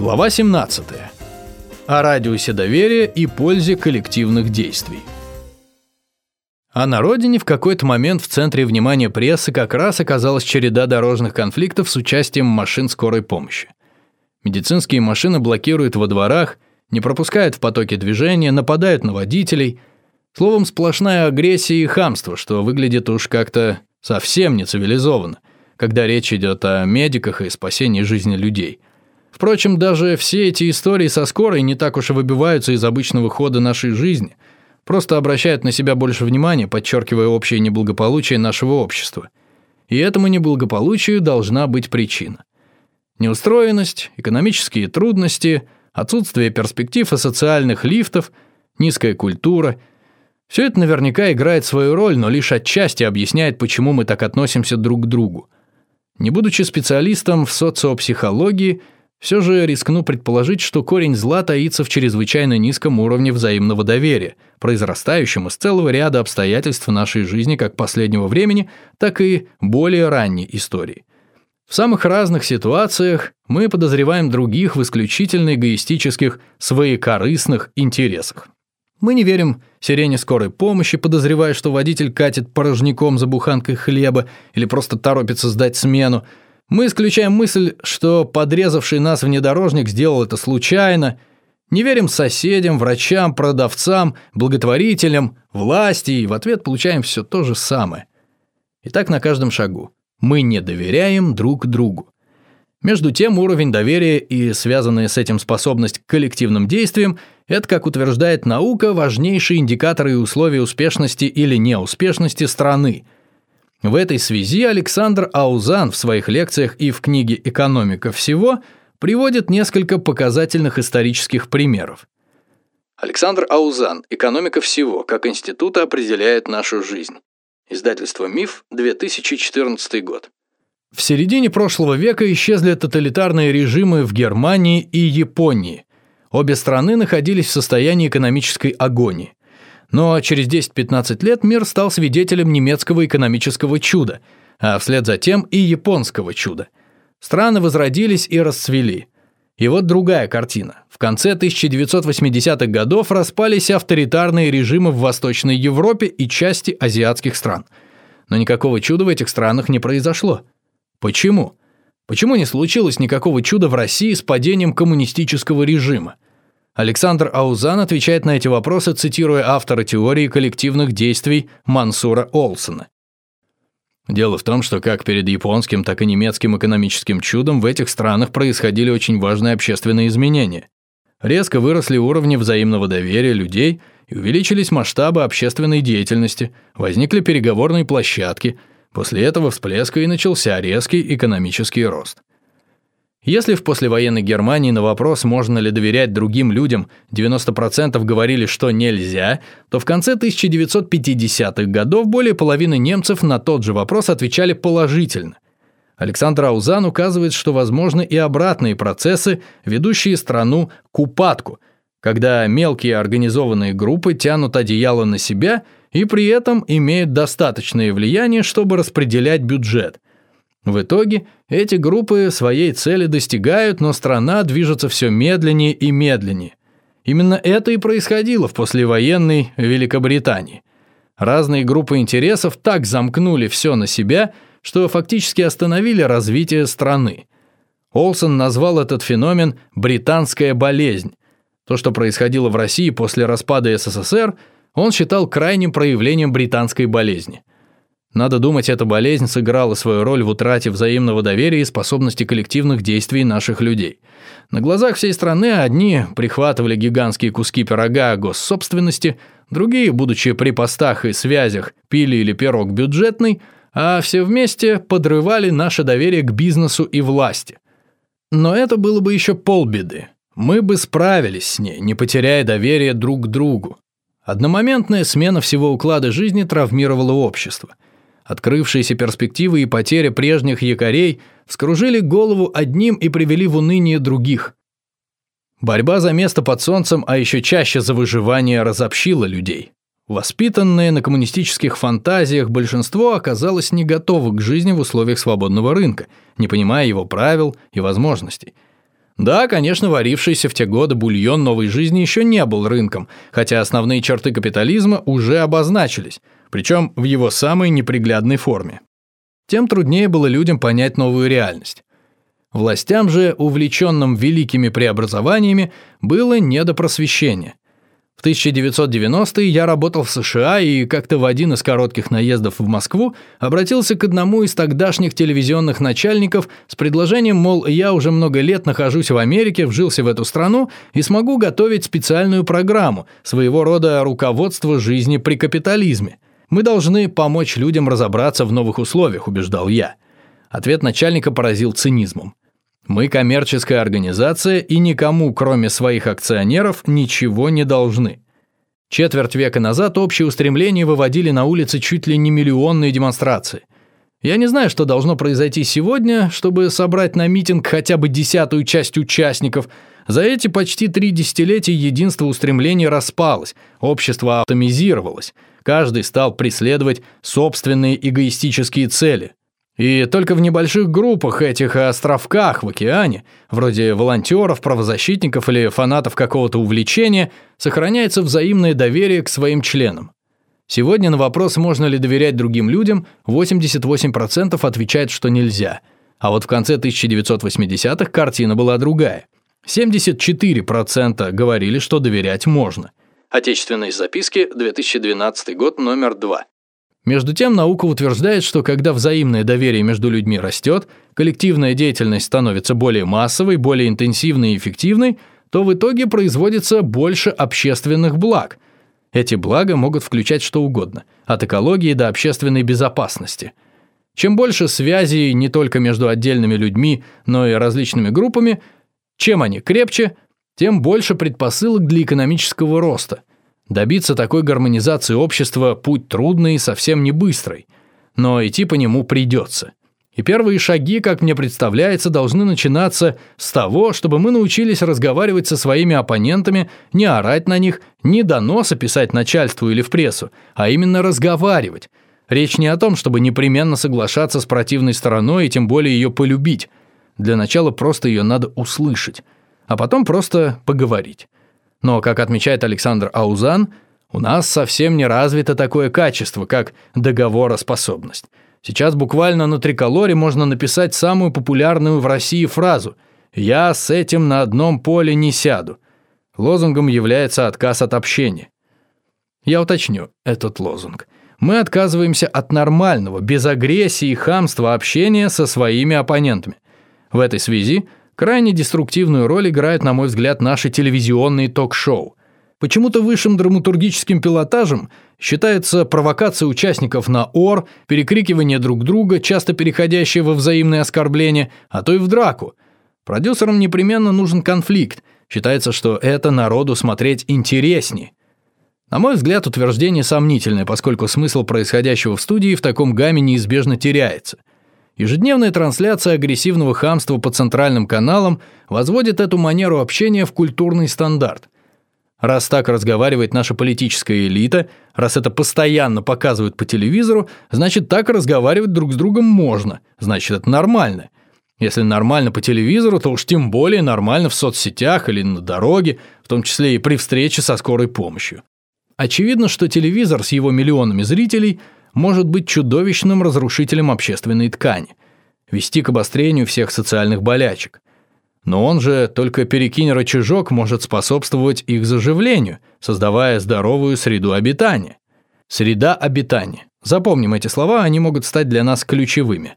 Глава 17. О радиусе доверия и пользе коллективных действий. А на родине в какой-то момент в центре внимания прессы как раз оказалась череда дорожных конфликтов с участием машин скорой помощи. Медицинские машины блокируют во дворах, не пропускают в потоке движения, нападают на водителей. Словом, сплошная агрессия и хамство, что выглядит уж как-то совсем не цивилизованно, когда речь идет о медиках и спасении жизни людей – Впрочем, даже все эти истории со скорой не так уж и выбиваются из обычного хода нашей жизни, просто обращают на себя больше внимания, подчеркивая общее неблагополучие нашего общества. И этому неблагополучию должна быть причина. Неустроенность, экономические трудности, отсутствие перспектив и социальных лифтов, низкая культура – все это наверняка играет свою роль, но лишь отчасти объясняет, почему мы так относимся друг к другу. Не будучи специалистом в социопсихологии – все же рискну предположить, что корень зла таится в чрезвычайно низком уровне взаимного доверия, произрастающем из целого ряда обстоятельств нашей жизни как последнего времени, так и более ранней истории. В самых разных ситуациях мы подозреваем других в исключительно эгоистических, своекорыстных интересах. Мы не верим сирене скорой помощи, подозревая, что водитель катит порожняком за буханкой хлеба или просто торопится сдать смену, мы исключаем мысль, что подрезавший нас внедорожник сделал это случайно. Не верим соседям, врачам, продавцам, благотворителям, власти, и в ответ получаем все то же самое. И так на каждом шагу. Мы не доверяем друг другу. Между тем, уровень доверия и связанная с этим способность к коллективным действиям – это, как утверждает наука, важнейшие индикаторы и условия успешности или неуспешности страны – в этой связи Александр Аузан в своих лекциях и в книге «Экономика всего» приводит несколько показательных исторических примеров. Александр Аузан «Экономика всего. Как институт определяет нашу жизнь». Издательство «Миф», 2014 год. В середине прошлого века исчезли тоталитарные режимы в Германии и Японии. Обе страны находились в состоянии экономической агонии. Но через 10-15 лет мир стал свидетелем немецкого экономического чуда, а вслед за тем и японского чуда. Страны возродились и расцвели. И вот другая картина. В конце 1980-х годов распались авторитарные режимы в Восточной Европе и части азиатских стран. Но никакого чуда в этих странах не произошло. Почему? Почему не случилось никакого чуда в России с падением коммунистического режима? Александр Аузан отвечает на эти вопросы, цитируя автора теории коллективных действий Мансура Олсона. Дело в том, что как перед японским, так и немецким экономическим чудом в этих странах происходили очень важные общественные изменения. Резко выросли уровни взаимного доверия людей и увеличились масштабы общественной деятельности, возникли переговорные площадки, после этого всплеска и начался резкий экономический рост. Если в послевоенной Германии на вопрос, можно ли доверять другим людям, 90% говорили, что нельзя, то в конце 1950-х годов более половины немцев на тот же вопрос отвечали положительно. Александр Аузан указывает, что возможны и обратные процессы, ведущие страну к упадку, когда мелкие организованные группы тянут одеяло на себя и при этом имеют достаточное влияние, чтобы распределять бюджет – в итоге эти группы своей цели достигают, но страна движется все медленнее и медленнее. Именно это и происходило в послевоенной Великобритании. Разные группы интересов так замкнули все на себя, что фактически остановили развитие страны. Олсон назвал этот феномен «британская болезнь». То, что происходило в России после распада СССР, он считал крайним проявлением британской болезни. Надо думать, эта болезнь сыграла свою роль в утрате взаимного доверия и способности коллективных действий наших людей. На глазах всей страны одни прихватывали гигантские куски пирога госсобственности, другие, будучи при постах и связях, пили или пирог бюджетный, а все вместе подрывали наше доверие к бизнесу и власти. Но это было бы еще полбеды. Мы бы справились с ней, не потеряя доверия друг к другу. Одномоментная смена всего уклада жизни травмировала общество – Открывшиеся перспективы и потеря прежних якорей вскружили голову одним и привели в уныние других. Борьба за место под солнцем, а еще чаще за выживание, разобщила людей. Воспитанное на коммунистических фантазиях большинство оказалось не готово к жизни в условиях свободного рынка, не понимая его правил и возможностей. Да, конечно, варившийся в те годы бульон новой жизни еще не был рынком, хотя основные черты капитализма уже обозначились, причем в его самой неприглядной форме. Тем труднее было людям понять новую реальность. Властям же, увлеченным великими преобразованиями, было не до просвещения. В 1990-е я работал в США и как-то в один из коротких наездов в Москву обратился к одному из тогдашних телевизионных начальников с предложением, мол, я уже много лет нахожусь в Америке, вжился в эту страну и смогу готовить специальную программу, своего рода руководство жизни при капитализме. Мы должны помочь людям разобраться в новых условиях, убеждал я. Ответ начальника поразил цинизмом. Мы коммерческая организация и никому, кроме своих акционеров, ничего не должны. Четверть века назад общие устремления выводили на улицы чуть ли не миллионные демонстрации. Я не знаю, что должно произойти сегодня, чтобы собрать на митинг хотя бы десятую часть участников. За эти почти три десятилетия единство устремлений распалось, общество атомизировалось. Каждый стал преследовать собственные эгоистические цели. И только в небольших группах этих островках в океане, вроде волонтеров, правозащитников или фанатов какого-то увлечения, сохраняется взаимное доверие к своим членам. Сегодня на вопрос, можно ли доверять другим людям, 88% отвечает, что нельзя. А вот в конце 1980-х картина была другая. 74% говорили, что доверять можно. Отечественные записки, 2012 год, номер 2. Между тем, наука утверждает, что когда взаимное доверие между людьми растет, коллективная деятельность становится более массовой, более интенсивной и эффективной, то в итоге производится больше общественных благ. Эти блага могут включать что угодно, от экологии до общественной безопасности. Чем больше связей не только между отдельными людьми, но и различными группами, чем они крепче, тем больше предпосылок для экономического роста – Добиться такой гармонизации общества – путь трудный и совсем не быстрый, но идти по нему придется. И первые шаги, как мне представляется, должны начинаться с того, чтобы мы научились разговаривать со своими оппонентами, не орать на них, не доносы писать начальству или в прессу, а именно разговаривать. Речь не о том, чтобы непременно соглашаться с противной стороной и тем более ее полюбить. Для начала просто ее надо услышать, а потом просто поговорить. Но, как отмечает Александр Аузан, у нас совсем не развито такое качество, как договороспособность. Сейчас буквально на триколоре можно написать самую популярную в России фразу «Я с этим на одном поле не сяду». Лозунгом является отказ от общения. Я уточню этот лозунг. Мы отказываемся от нормального, без агрессии и хамства общения со своими оппонентами. В этой связи – Крайне деструктивную роль играют, на мой взгляд, наши телевизионные ток-шоу. Почему-то высшим драматургическим пилотажем считается провокация участников на ор, перекрикивание друг друга, часто переходящее во взаимные оскорбления, а то и в драку. Продюсерам непременно нужен конфликт. Считается, что это народу смотреть интереснее. На мой взгляд, утверждение сомнительное, поскольку смысл происходящего в студии в таком гамме неизбежно теряется – Ежедневная трансляция агрессивного хамства по центральным каналам возводит эту манеру общения в культурный стандарт. Раз так разговаривает наша политическая элита, раз это постоянно показывают по телевизору, значит так разговаривать друг с другом можно, значит это нормально. Если нормально по телевизору, то уж тем более нормально в соцсетях или на дороге, в том числе и при встрече со скорой помощью. Очевидно, что телевизор с его миллионами зрителей – может быть чудовищным разрушителем общественной ткани, вести к обострению всех социальных болячек. Но он же, только перекинь рычажок, может способствовать их заживлению, создавая здоровую среду обитания. Среда обитания. Запомним эти слова, они могут стать для нас ключевыми.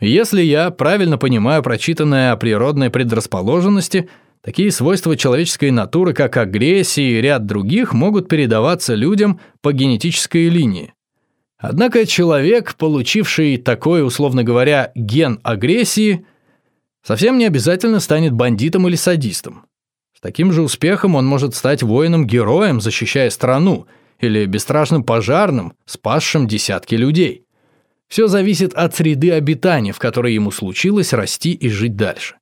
Если я правильно понимаю прочитанное о природной предрасположенности, такие свойства человеческой натуры, как агрессия и ряд других, могут передаваться людям по генетической линии. Однако человек, получивший такой, условно говоря, ген агрессии, совсем не обязательно станет бандитом или садистом. С таким же успехом он может стать воином-героем, защищая страну, или бесстрашным пожарным, спасшим десятки людей. Все зависит от среды обитания, в которой ему случилось расти и жить дальше.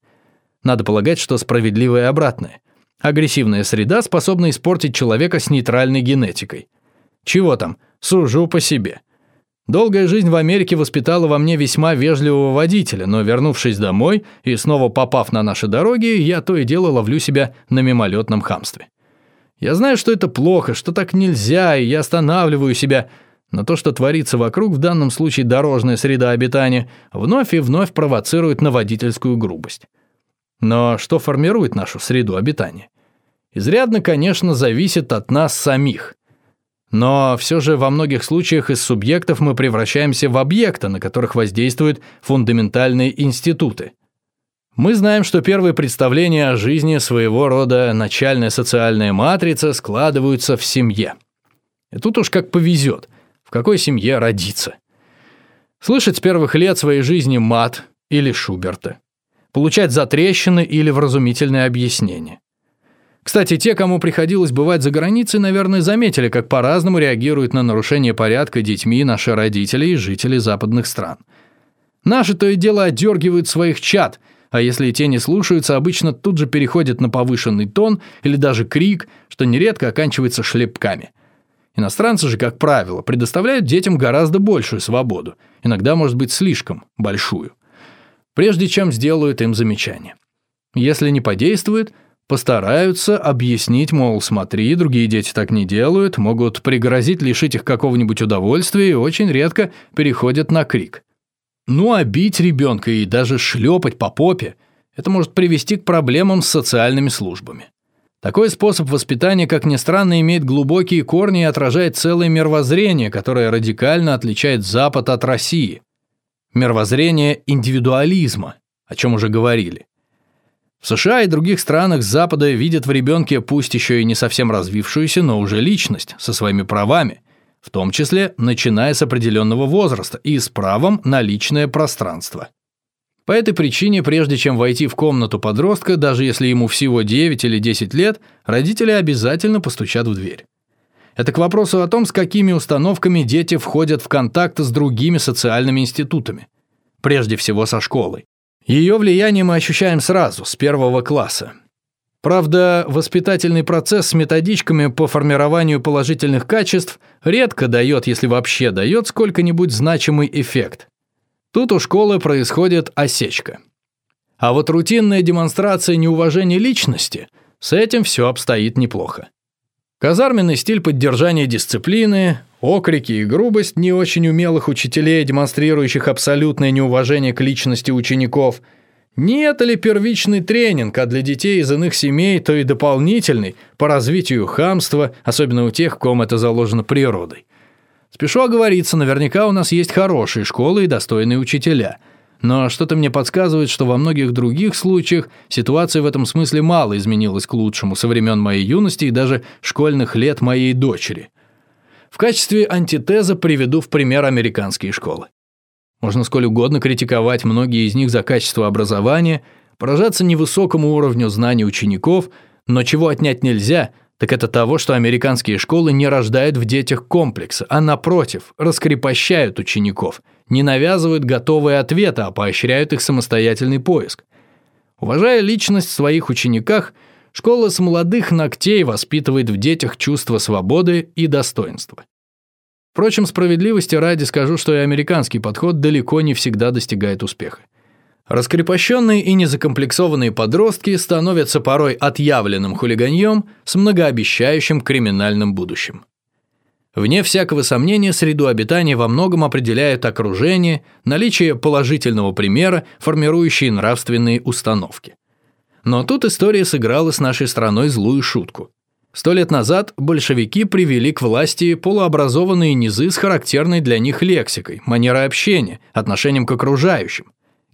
Надо полагать, что справедливое обратное. Агрессивная среда способна испортить человека с нейтральной генетикой. Чего там, сужу по себе. Долгая жизнь в Америке воспитала во мне весьма вежливого водителя, но вернувшись домой и снова попав на наши дороги, я то и дело ловлю себя на мимолетном хамстве. Я знаю, что это плохо, что так нельзя, и я останавливаю себя, но то, что творится вокруг, в данном случае дорожная среда обитания, вновь и вновь провоцирует на водительскую грубость. Но что формирует нашу среду обитания? Изрядно, конечно, зависит от нас самих – но все же во многих случаях из субъектов мы превращаемся в объекты, на которых воздействуют фундаментальные институты. Мы знаем, что первые представления о жизни своего рода начальная социальная матрица складываются в семье. И тут уж как повезет, в какой семье родиться. Слышать с первых лет своей жизни мат или Шуберта. Получать затрещины или вразумительное объяснение. Кстати, те, кому приходилось бывать за границей, наверное, заметили, как по-разному реагируют на нарушение порядка детьми наши родители и жители западных стран. Наши то и дело отдергивают своих чад, а если те не слушаются, обычно тут же переходят на повышенный тон или даже крик, что нередко оканчивается шлепками. Иностранцы же, как правило, предоставляют детям гораздо большую свободу, иногда, может быть, слишком большую, прежде чем сделают им замечание. Если не подействует – Постараются объяснить, мол, смотри, другие дети так не делают, могут пригрозить лишить их какого-нибудь удовольствия и очень редко переходят на крик. Ну а бить ребенка и даже шлепать по попе – это может привести к проблемам с социальными службами. Такой способ воспитания, как ни странно, имеет глубокие корни и отражает целое мировоззрение, которое радикально отличает Запад от России. Мировоззрение индивидуализма, о чем уже говорили. США и других странах Запада видят в ребенке пусть еще и не совсем развившуюся, но уже личность со своими правами, в том числе начиная с определенного возраста и с правом на личное пространство. По этой причине, прежде чем войти в комнату подростка, даже если ему всего 9 или 10 лет, родители обязательно постучат в дверь. Это к вопросу о том, с какими установками дети входят в контакт с другими социальными институтами. Прежде всего со школой. Ее влияние мы ощущаем сразу, с первого класса. Правда, воспитательный процесс с методичками по формированию положительных качеств редко дает, если вообще дает, сколько-нибудь значимый эффект. Тут у школы происходит осечка. А вот рутинная демонстрация неуважения личности, с этим все обстоит неплохо. Казарменный стиль поддержания дисциплины, окрики и грубость не очень умелых учителей, демонстрирующих абсолютное неуважение к личности учеников. Не это ли первичный тренинг, а для детей из иных семей, то и дополнительный, по развитию хамства, особенно у тех, ком это заложено природой. Спешу оговориться, наверняка у нас есть хорошие школы и достойные учителя – но что-то мне подсказывает, что во многих других случаях ситуация в этом смысле мало изменилась к лучшему со времен моей юности и даже школьных лет моей дочери. В качестве антитеза приведу в пример американские школы. Можно сколь угодно критиковать многие из них за качество образования, поражаться невысокому уровню знаний учеников, но чего отнять нельзя – так это того, что американские школы не рождают в детях комплекса, а напротив, раскрепощают учеников, не навязывают готовые ответы, а поощряют их самостоятельный поиск. Уважая личность в своих учениках, школа с молодых ногтей воспитывает в детях чувство свободы и достоинства. Впрочем, справедливости ради скажу, что и американский подход далеко не всегда достигает успеха. Раскрепощенные и незакомплексованные подростки становятся порой отъявленным хулиганьем с многообещающим криминальным будущим. Вне всякого сомнения, среду обитания во многом определяет окружение, наличие положительного примера, формирующие нравственные установки. Но тут история сыграла с нашей страной злую шутку. Сто лет назад большевики привели к власти полуобразованные низы с характерной для них лексикой, манерой общения, отношением к окружающим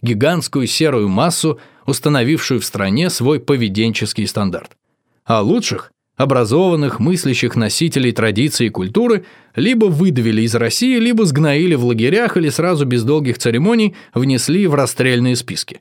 гигантскую серую массу, установившую в стране свой поведенческий стандарт. А лучших, образованных, мыслящих носителей традиций и культуры либо выдавили из России, либо сгноили в лагерях или сразу без долгих церемоний внесли в расстрельные списки.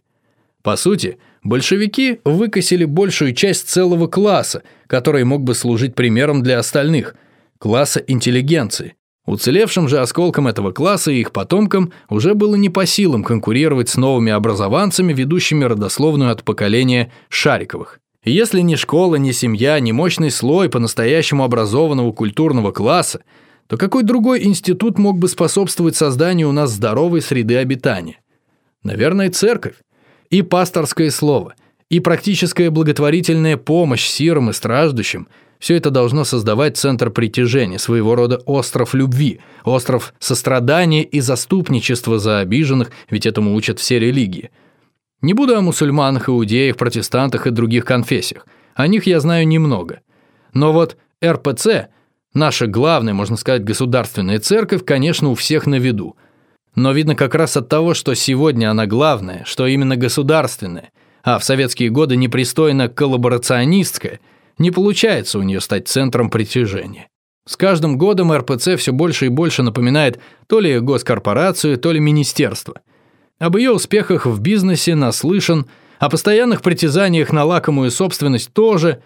По сути, большевики выкосили большую часть целого класса, который мог бы служить примером для остальных – класса интеллигенции, Уцелевшим же осколкам этого класса и их потомкам уже было не по силам конкурировать с новыми образованцами, ведущими родословную от поколения Шариковых. Если ни школа, ни семья, ни мощный слой по-настоящему образованного культурного класса, то какой другой институт мог бы способствовать созданию у нас здоровой среды обитания? Наверное, церковь. И пасторское слово, и практическая благотворительная помощь сирым и страждущим – все это должно создавать центр притяжения, своего рода остров любви, остров сострадания и заступничества за обиженных, ведь этому учат все религии. Не буду о мусульманах, иудеях, протестантах и других конфессиях. О них я знаю немного. Но вот РПЦ, наша главная, можно сказать, государственная церковь, конечно, у всех на виду. Но видно как раз от того, что сегодня она главная, что именно государственная, а в советские годы непристойно коллаборационистская – не получается у нее стать центром притяжения. С каждым годом РПЦ все больше и больше напоминает то ли госкорпорацию, то ли министерство. Об ее успехах в бизнесе наслышан, о постоянных притязаниях на лакомую собственность тоже.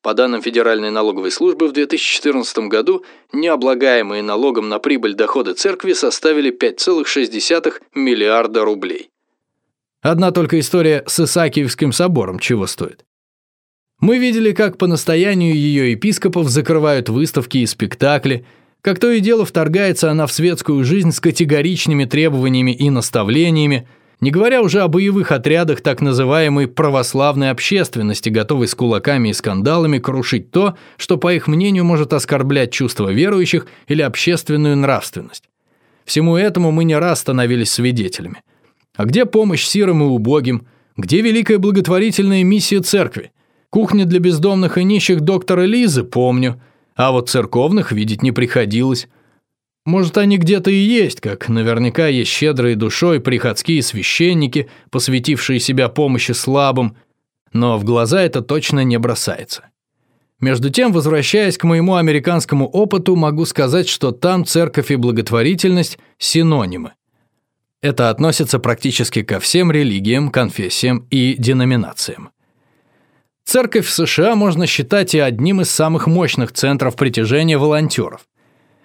По данным Федеральной налоговой службы, в 2014 году необлагаемые налогом на прибыль доходы церкви составили 5,6 миллиарда рублей. Одна только история с Исаакиевским собором чего стоит. Мы видели, как по настоянию ее епископов закрывают выставки и спектакли, как то и дело вторгается она в светскую жизнь с категоричными требованиями и наставлениями, не говоря уже о боевых отрядах так называемой православной общественности, готовой с кулаками и скандалами крушить то, что, по их мнению, может оскорблять чувства верующих или общественную нравственность. Всему этому мы не раз становились свидетелями. А где помощь сирым и убогим? Где великая благотворительная миссия церкви? Кухня для бездомных и нищих доктора Лизы помню, а вот церковных видеть не приходилось. Может, они где-то и есть, как наверняка есть щедрые душой приходские священники, посвятившие себя помощи слабым, но в глаза это точно не бросается. Между тем, возвращаясь к моему американскому опыту, могу сказать, что там церковь и благотворительность – синонимы. Это относится практически ко всем религиям, конфессиям и деноминациям. Церковь в США можно считать и одним из самых мощных центров притяжения волонтеров.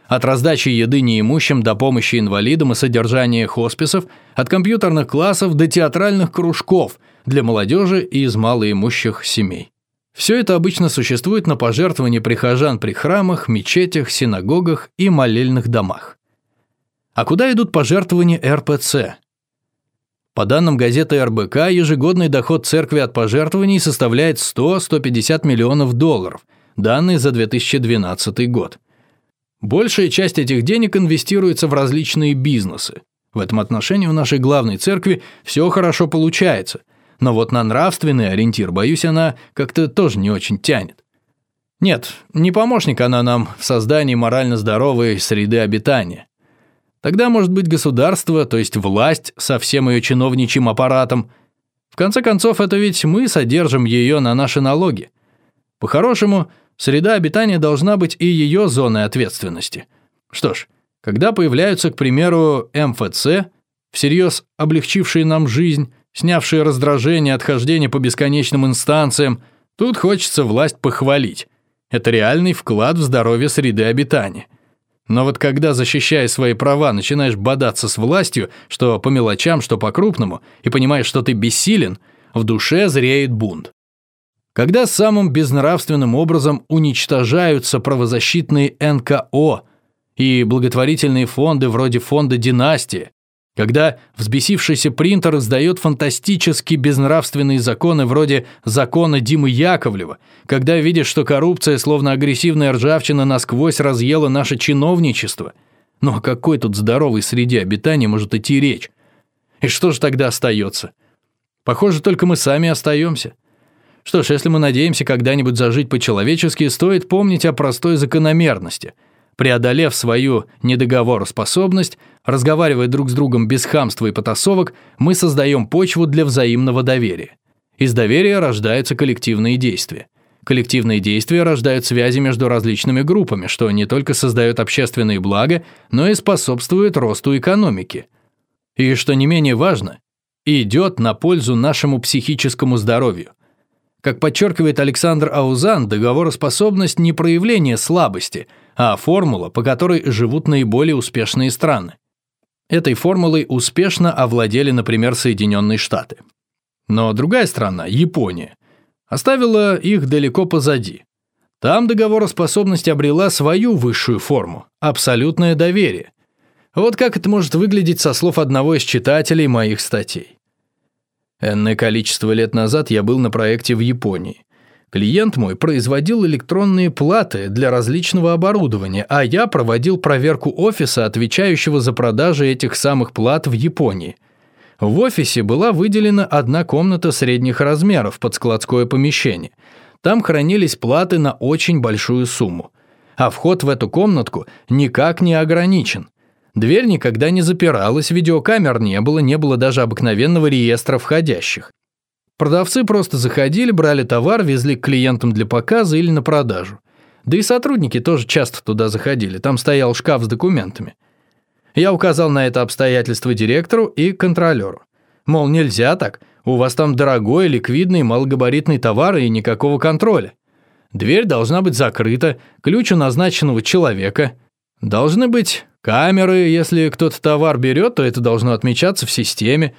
От раздачи еды неимущим до помощи инвалидам и содержания хосписов, от компьютерных классов до театральных кружков для молодежи и из малоимущих семей. Все это обычно существует на пожертвовании прихожан при храмах, мечетях, синагогах и молельных домах. А куда идут пожертвования РПЦ? По данным газеты РБК, ежегодный доход церкви от пожертвований составляет 100-150 миллионов долларов, данные за 2012 год. Большая часть этих денег инвестируется в различные бизнесы. В этом отношении у нашей главной церкви все хорошо получается, но вот на нравственный ориентир, боюсь, она как-то тоже не очень тянет. Нет, не помощник она нам в создании морально здоровой среды обитания. Тогда может быть государство, то есть власть со всем ее чиновничьим аппаратом. В конце концов, это ведь мы содержим ее на наши налоги. По-хорошему, среда обитания должна быть и ее зоной ответственности. Что ж, когда появляются, к примеру, МФЦ, всерьез облегчившие нам жизнь, снявшие раздражение от хождения по бесконечным инстанциям, тут хочется власть похвалить. Это реальный вклад в здоровье среды обитания. Но вот когда, защищая свои права, начинаешь бодаться с властью, что по мелочам, что по крупному, и понимаешь, что ты бессилен, в душе зреет бунт. Когда самым безнравственным образом уничтожаются правозащитные НКО и благотворительные фонды вроде фонда «Династия», когда взбесившийся принтер издает фантастически безнравственные законы вроде закона Димы Яковлева, когда видишь, что коррупция, словно агрессивная ржавчина, насквозь разъела наше чиновничество. Ну о какой тут здоровой среде обитания может идти речь? И что же тогда остается? Похоже, только мы сами остаемся. Что ж, если мы надеемся когда-нибудь зажить по-человечески, стоит помнить о простой закономерности – Преодолев свою недоговороспособность, разговаривая друг с другом без хамства и потасовок, мы создаем почву для взаимного доверия. Из доверия рождаются коллективные действия. Коллективные действия рождают связи между различными группами, что не только создает общественные блага, но и способствует росту экономики. И, что не менее важно, идет на пользу нашему психическому здоровью. Как подчеркивает Александр Аузан, договороспособность не проявление слабости – а формула, по которой живут наиболее успешные страны. Этой формулой успешно овладели, например, Соединенные Штаты. Но другая страна, Япония, оставила их далеко позади. Там договороспособность обрела свою высшую форму – абсолютное доверие. Вот как это может выглядеть со слов одного из читателей моих статей. Энное количество лет назад я был на проекте в Японии. Клиент мой производил электронные платы для различного оборудования, а я проводил проверку офиса, отвечающего за продажи этих самых плат в Японии. В офисе была выделена одна комната средних размеров под складское помещение – там хранились платы на очень большую сумму. А вход в эту комнатку никак не ограничен. Дверь никогда не запиралась, видеокамер не было, не было даже обыкновенного реестра входящих. Продавцы просто заходили, брали товар, везли к клиентам для показа или на продажу. Да и сотрудники тоже часто туда заходили, там стоял шкаф с документами. Я указал на это обстоятельство директору и контролеру. Мол, нельзя так, у вас там дорогой, ликвидный, малогабаритный товар и никакого контроля. Дверь должна быть закрыта, ключ у назначенного человека. Должны быть камеры, если кто-то товар берет, то это должно отмечаться в системе.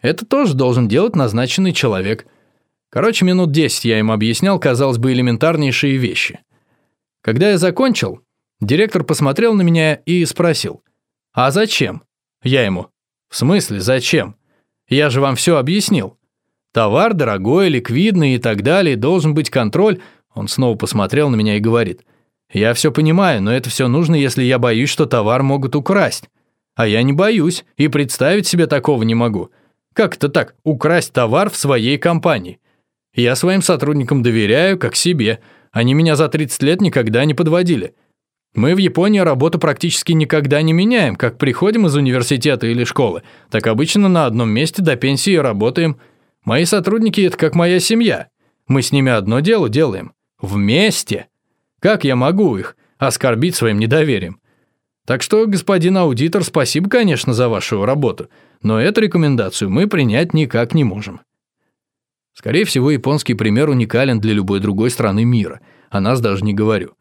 Это тоже должен делать назначенный человек. Короче, минут 10 я им объяснял, казалось бы, элементарнейшие вещи. Когда я закончил, директор посмотрел на меня и спросил, «А зачем?» Я ему, «В смысле, зачем?» Я же вам все объяснил. Товар дорогой, ликвидный и так далее, должен быть контроль. Он снова посмотрел на меня и говорит. Я все понимаю, но это все нужно, если я боюсь, что товар могут украсть. А я не боюсь и представить себе такого не могу. Как это так, украсть товар в своей компании? Я своим сотрудникам доверяю, как себе. Они меня за 30 лет никогда не подводили. Мы в Японии работу практически никогда не меняем, как приходим из университета или школы, так обычно на одном месте до пенсии работаем. Мои сотрудники – это как моя семья. Мы с ними одно дело делаем. Вместе. Как я могу их оскорбить своим недоверием? Так что, господин аудитор, спасибо, конечно, за вашу работу, но эту рекомендацию мы принять никак не можем. Скорее всего, японский пример уникален для любой другой страны мира, о нас даже не говорю.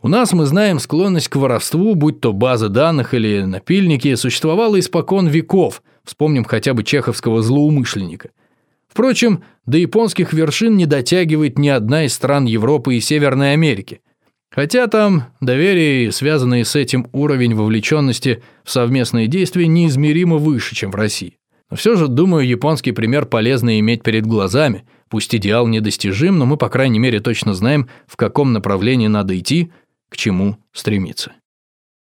У нас, мы знаем, склонность к воровству, будь то база данных или напильники, существовала испокон веков, вспомним хотя бы чеховского злоумышленника. Впрочем, до японских вершин не дотягивает ни одна из стран Европы и Северной Америки. Хотя там доверие и связанный с этим уровень вовлеченности в совместные действия неизмеримо выше, чем в России. Но все же, думаю, японский пример полезно иметь перед глазами. Пусть идеал недостижим, но мы, по крайней мере, точно знаем, в каком направлении надо идти – к чему стремиться.